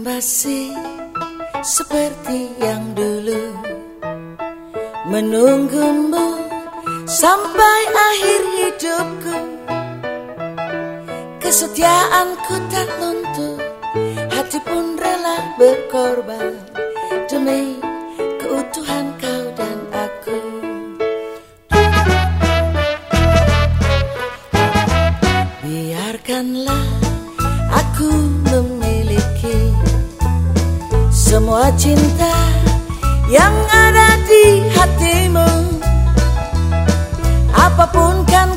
masih seperti yang dulu. Menunggumu sampai akhir hidupku. Kesetiaanku tak luntur Hati pun rela berkorban Demi keutuhan Semua cinta yang ada di hatimu Apa pun kan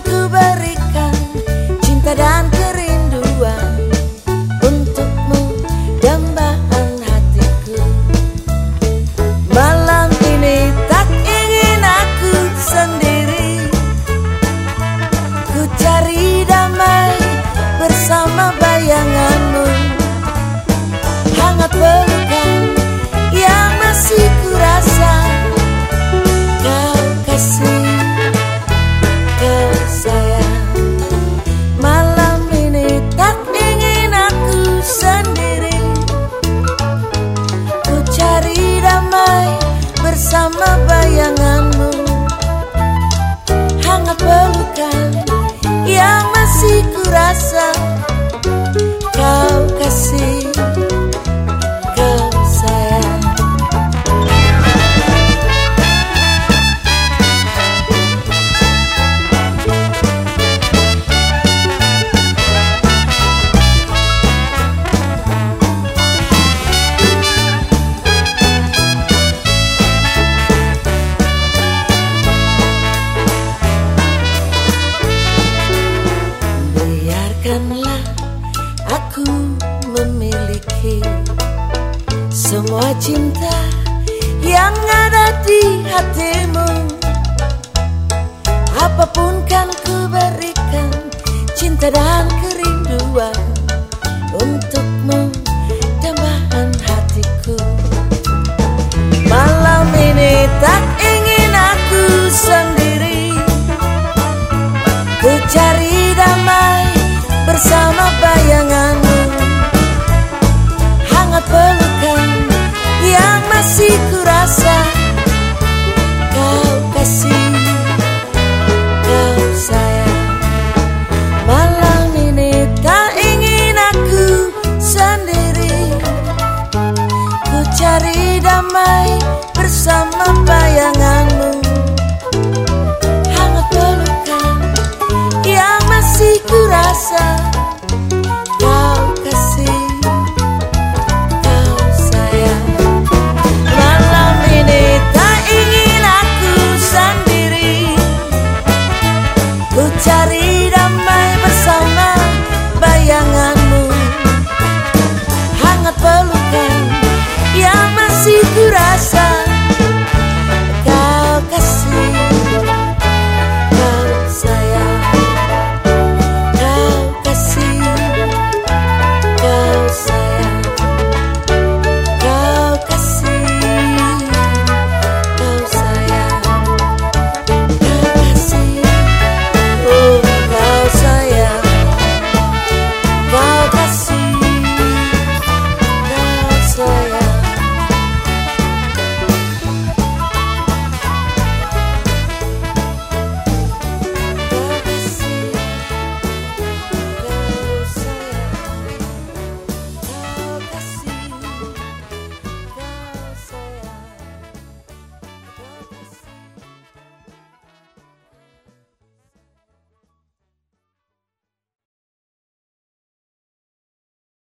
semua cinta yang ada di hatimu. Apa pun kan ku berikan cinta dan kerinduan Untukmu dambaan hatiku. Malam ini tak ingin aku sendiri. Ku cari damai bersama bayanganmu marchar